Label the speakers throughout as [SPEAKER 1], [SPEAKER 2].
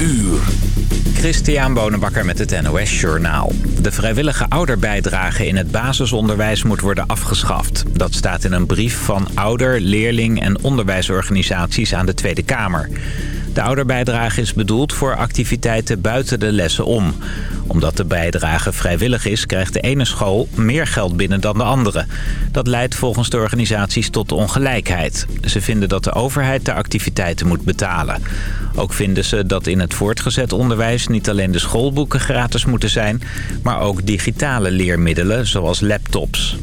[SPEAKER 1] uur.
[SPEAKER 2] Christian Bonenbakker met het NOS Journaal. De vrijwillige ouderbijdrage in het basisonderwijs moet worden afgeschaft. Dat staat in een brief van ouder, leerling en onderwijsorganisaties aan de Tweede Kamer. De ouderbijdrage is bedoeld voor activiteiten buiten de lessen om. Omdat de bijdrage vrijwillig is, krijgt de ene school meer geld binnen dan de andere. Dat leidt volgens de organisaties tot ongelijkheid. Ze vinden dat de overheid de activiteiten moet betalen. Ook vinden ze dat in het voortgezet onderwijs niet alleen de schoolboeken gratis moeten zijn... maar ook digitale leermiddelen zoals laptops.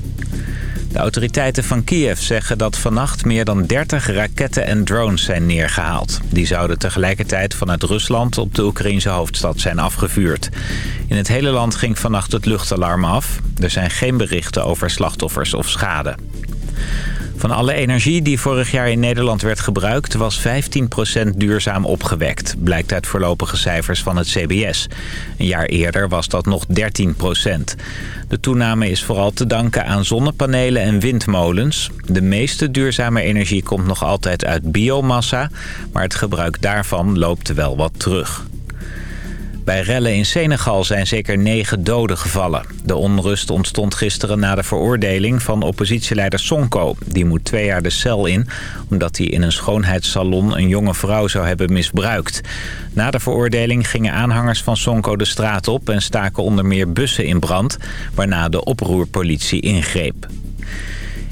[SPEAKER 2] De autoriteiten van Kiev zeggen dat vannacht meer dan 30 raketten en drones zijn neergehaald. Die zouden tegelijkertijd vanuit Rusland op de Oekraïnse hoofdstad zijn afgevuurd. In het hele land ging vannacht het luchtalarm af. Er zijn geen berichten over slachtoffers of schade. Van alle energie die vorig jaar in Nederland werd gebruikt... was 15% duurzaam opgewekt, blijkt uit voorlopige cijfers van het CBS. Een jaar eerder was dat nog 13%. De toename is vooral te danken aan zonnepanelen en windmolens. De meeste duurzame energie komt nog altijd uit biomassa... maar het gebruik daarvan loopt wel wat terug. Bij rellen in Senegal zijn zeker negen doden gevallen. De onrust ontstond gisteren na de veroordeling van oppositieleider Sonko. Die moet twee jaar de cel in, omdat hij in een schoonheidssalon een jonge vrouw zou hebben misbruikt. Na de veroordeling gingen aanhangers van Sonko de straat op en staken onder meer bussen in brand, waarna de oproerpolitie ingreep.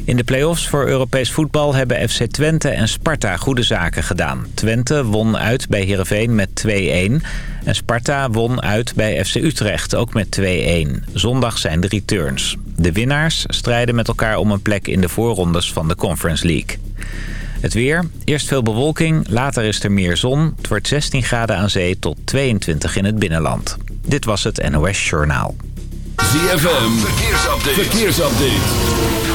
[SPEAKER 2] In de play-offs voor Europees voetbal hebben FC Twente en Sparta goede zaken gedaan. Twente won uit bij Heerenveen met 2-1. En Sparta won uit bij FC Utrecht, ook met 2-1. Zondag zijn de returns. De winnaars strijden met elkaar om een plek in de voorrondes van de Conference League. Het weer. Eerst veel bewolking, later is er meer zon. Het wordt 16 graden aan zee tot 22 in het binnenland. Dit was het NOS Journaal.
[SPEAKER 1] ZFM, verkeersupdate. verkeersupdate.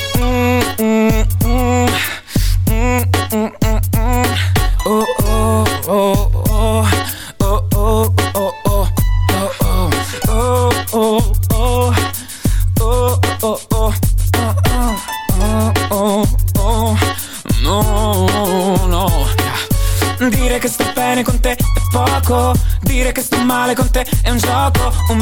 [SPEAKER 3] mm, mm, mm.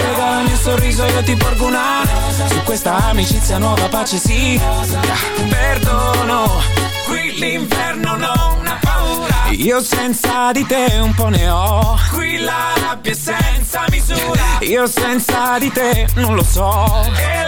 [SPEAKER 3] Regalami un sorriso io ti porgo una. Su questa amicizia nuova pace sì. Perdono Qui l'inverno non ha paura Io senza di te un po' ne ho Qui la rabbia senza misura Io senza di te non lo so E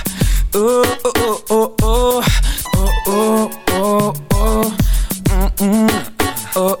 [SPEAKER 3] Oh, oh, oh, oh, oh, oh, oh, oh. Mm, mm. Oh, oh, oh,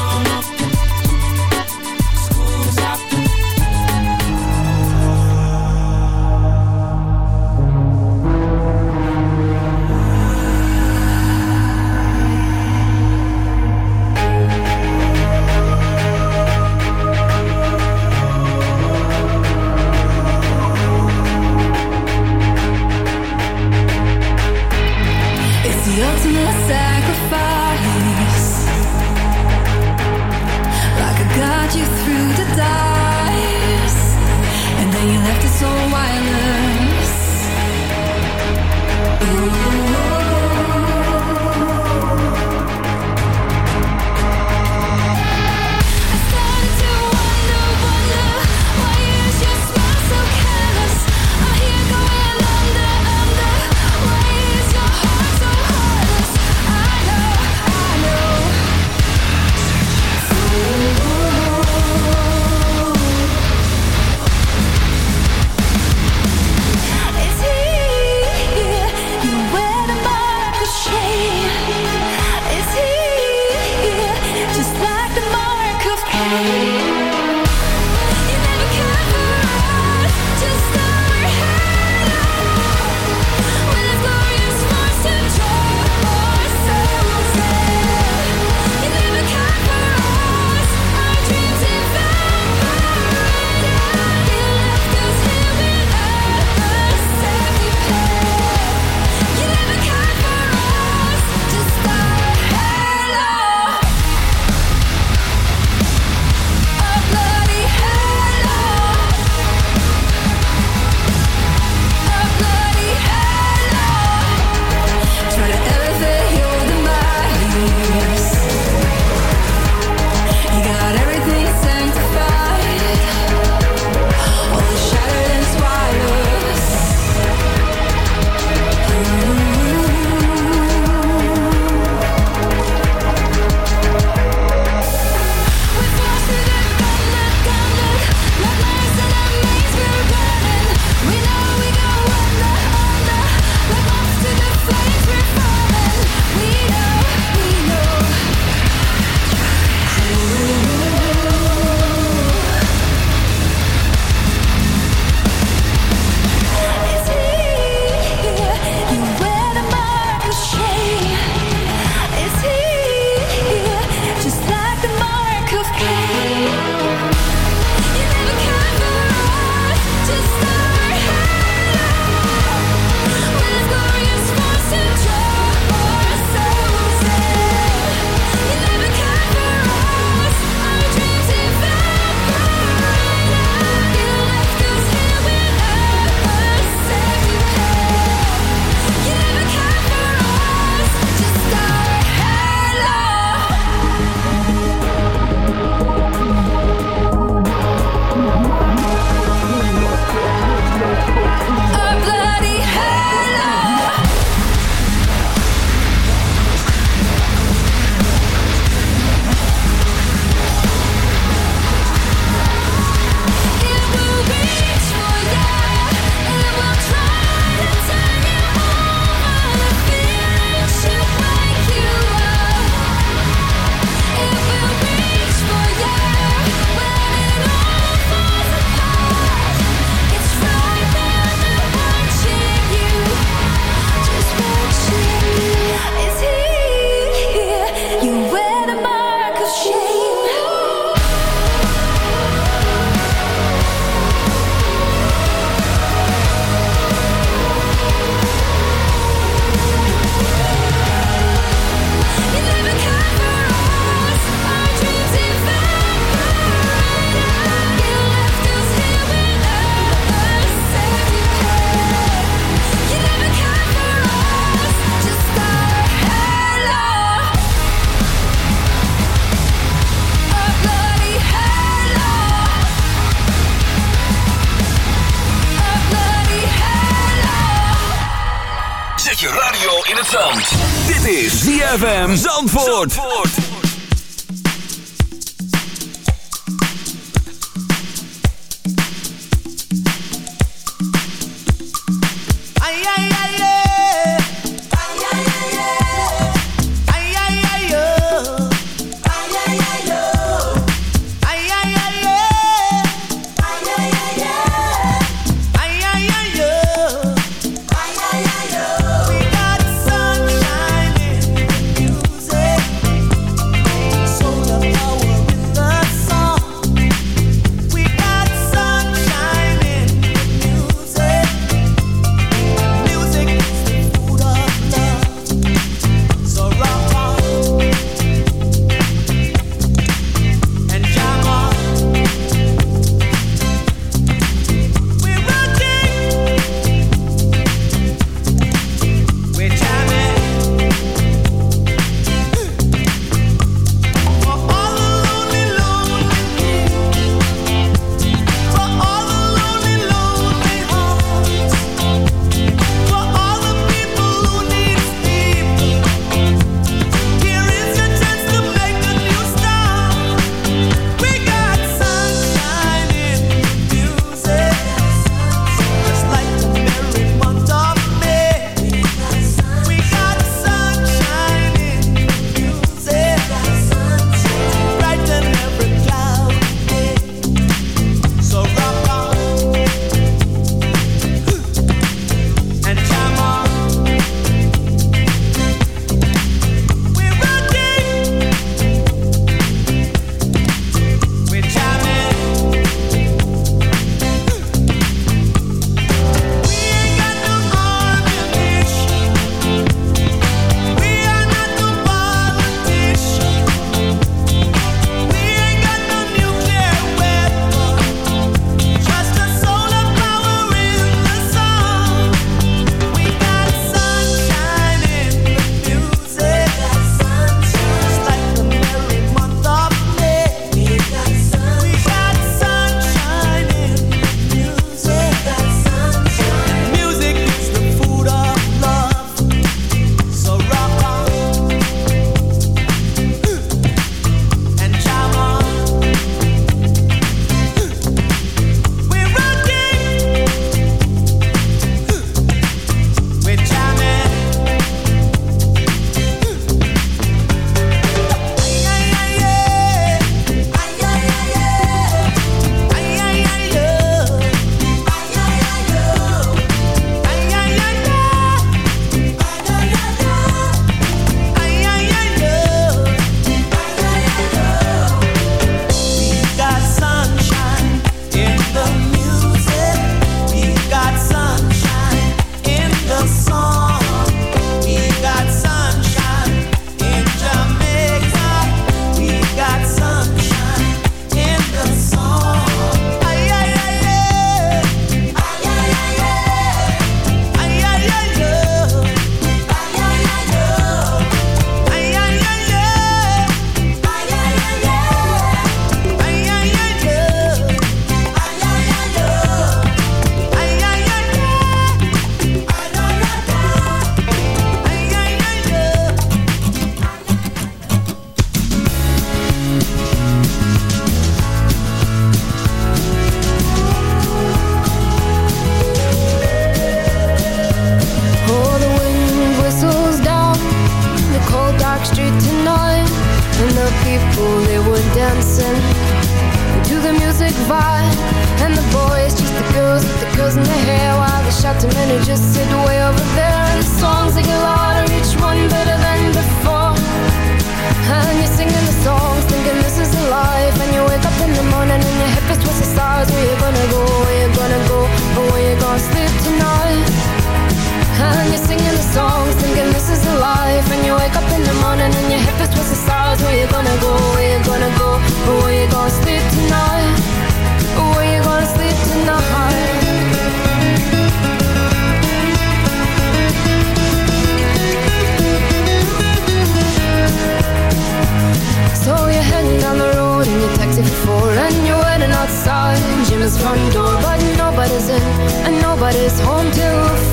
[SPEAKER 1] what is
[SPEAKER 4] home to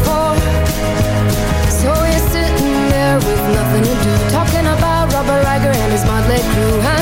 [SPEAKER 4] for? So you're sitting there with nothing to do, talking about Robert Riker and his motley crew.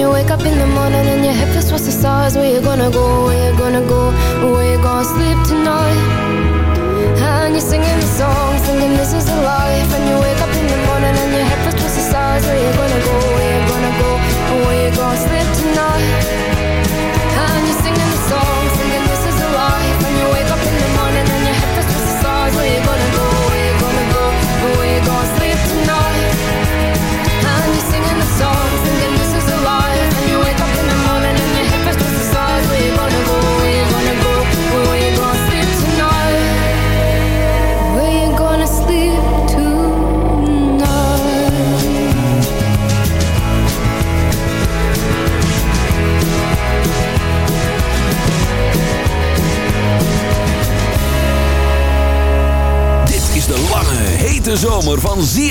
[SPEAKER 4] you wake up in the morning and your head feels what's the stars Where you gonna go, where you gonna go, where you gonna sleep tonight? And you're singing the song, singing this is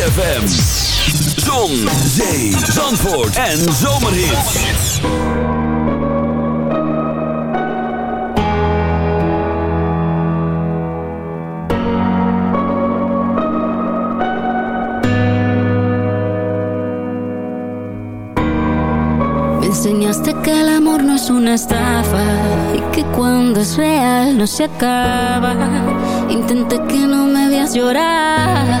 [SPEAKER 1] ZFM. Zon, zee, zandvoort en zomerhits.
[SPEAKER 5] Me enseñaste que el amor no es una estafa y que cuando es real no se acaba. Intenté que no me veas llorar,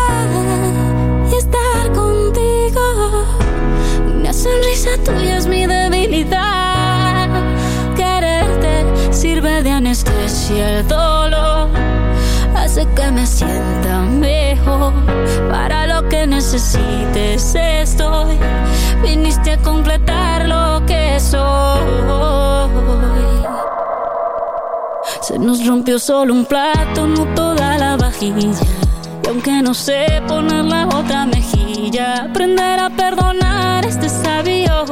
[SPEAKER 5] sonrisa tuya es mi debilidad. Quererte sirve de anestesia el dolor. Hace que me sienta mejor. Para lo que necesites estoy. Viniste a completar lo que soy. Se nos rompió solo un plato, no toda la vajilla. Y aunque no sé poner la otra mejilla, ya Aprender a perdonar es de sabios.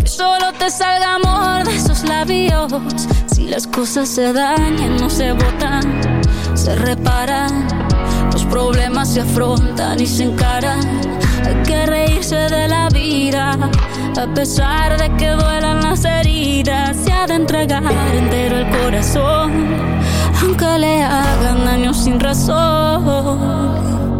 [SPEAKER 5] Que solo te salga amor de esos labios. Si las cosas se dañan, no se botan, se reparan. Los problemas se afrontan y se encaran. Hay que reírse de la vida. A pesar de que duelan las heridas, se ha de entregar entero el corazón. Aunque le hagan daño sin razón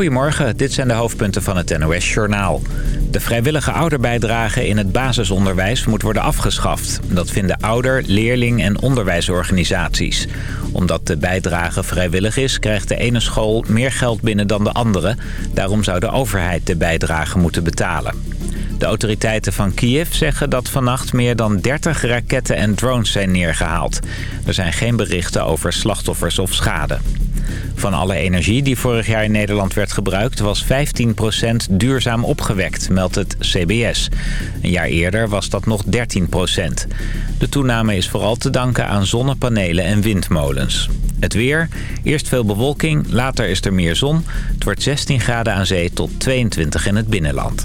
[SPEAKER 2] Goedemorgen, dit zijn de hoofdpunten van het NOS-journaal. De vrijwillige ouderbijdrage in het basisonderwijs moet worden afgeschaft. Dat vinden ouder, leerling en onderwijsorganisaties. Omdat de bijdrage vrijwillig is, krijgt de ene school meer geld binnen dan de andere. Daarom zou de overheid de bijdrage moeten betalen. De autoriteiten van Kiev zeggen dat vannacht meer dan 30 raketten en drones zijn neergehaald. Er zijn geen berichten over slachtoffers of schade. Van alle energie die vorig jaar in Nederland werd gebruikt... was 15% duurzaam opgewekt, meldt het CBS. Een jaar eerder was dat nog 13%. De toename is vooral te danken aan zonnepanelen en windmolens. Het weer, eerst veel bewolking, later is er meer zon. Het wordt 16 graden aan zee tot 22 in het binnenland.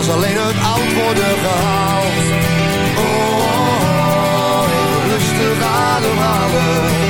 [SPEAKER 6] Was alleen het oud worden gehaald. Oh, oh, oh even rustig ademhalen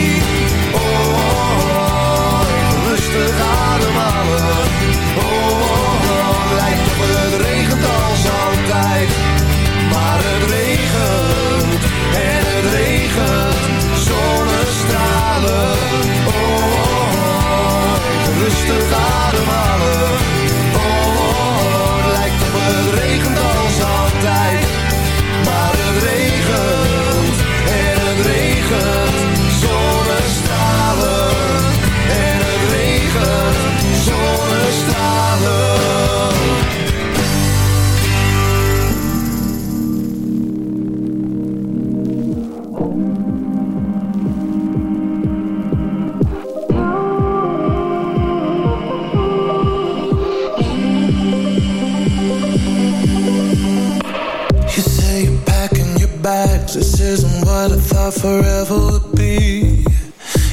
[SPEAKER 7] forever would be.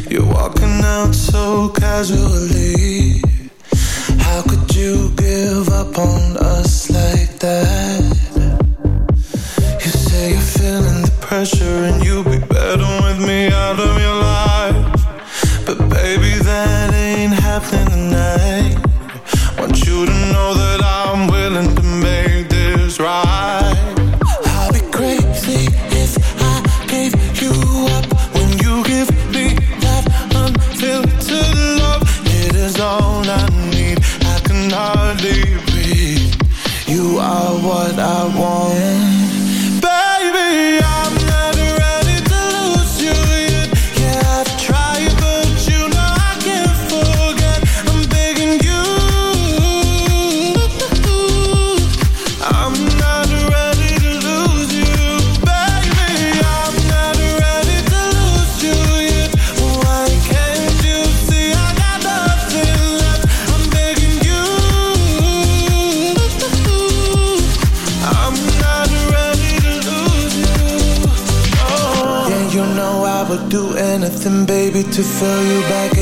[SPEAKER 7] You're walking out so casually. to throw you back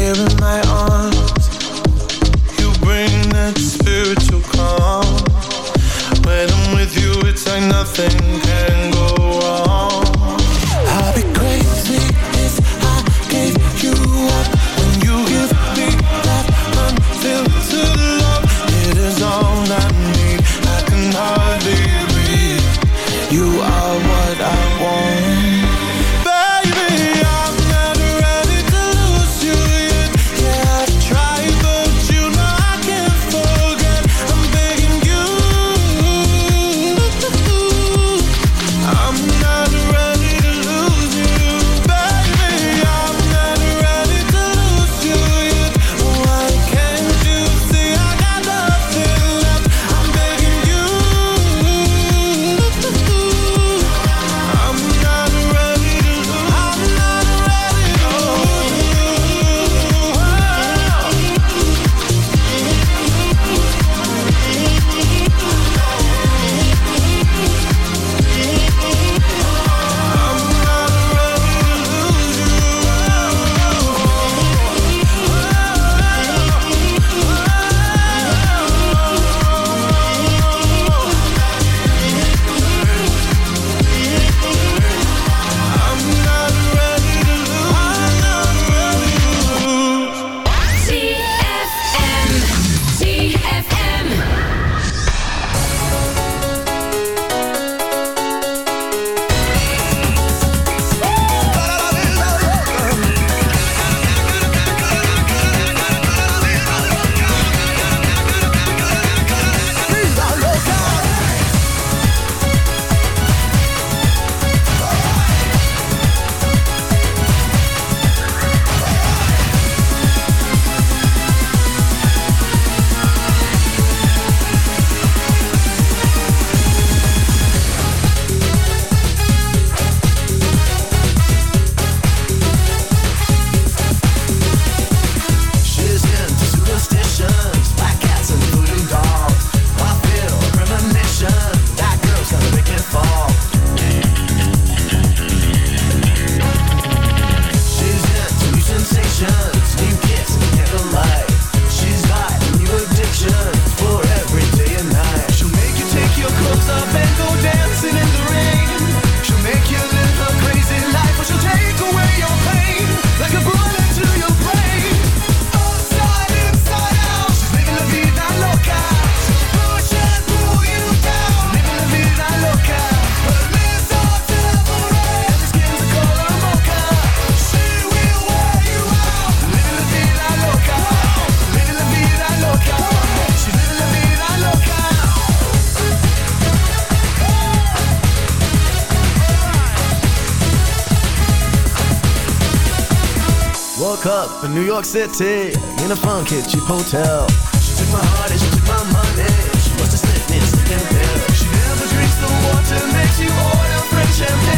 [SPEAKER 7] in
[SPEAKER 8] New York City in a funky cheap hotel. She took my heart and she took my money. She wants to slipped me a sleeping pill. She never drinks the water, makes you order French champagne.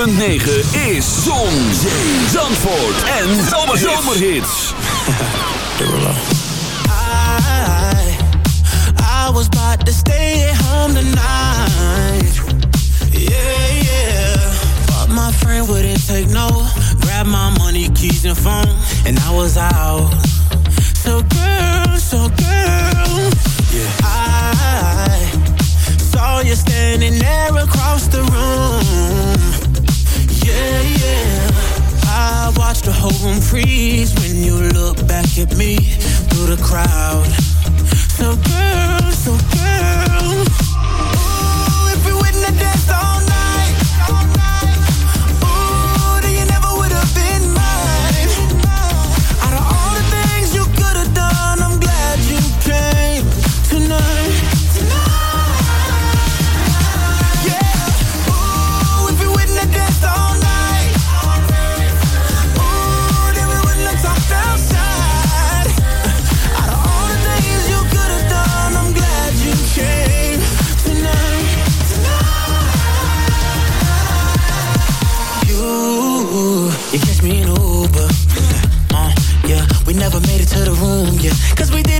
[SPEAKER 8] 106.9 is
[SPEAKER 9] Zon, Zee, Zandvoort en
[SPEAKER 8] Zomerhits. Zomer I, I was about to
[SPEAKER 9] stay at home tonight.
[SPEAKER 10] Yeah, yeah. But my friend wouldn't take no. Grab
[SPEAKER 9] my
[SPEAKER 8] money, keys and phone. And I was out. So girl, so girl. Yeah. I saw you standing there across the room Yeah, yeah. I the whole room freeze when you look back at me through the crowd. So girl, so girl. Cause we did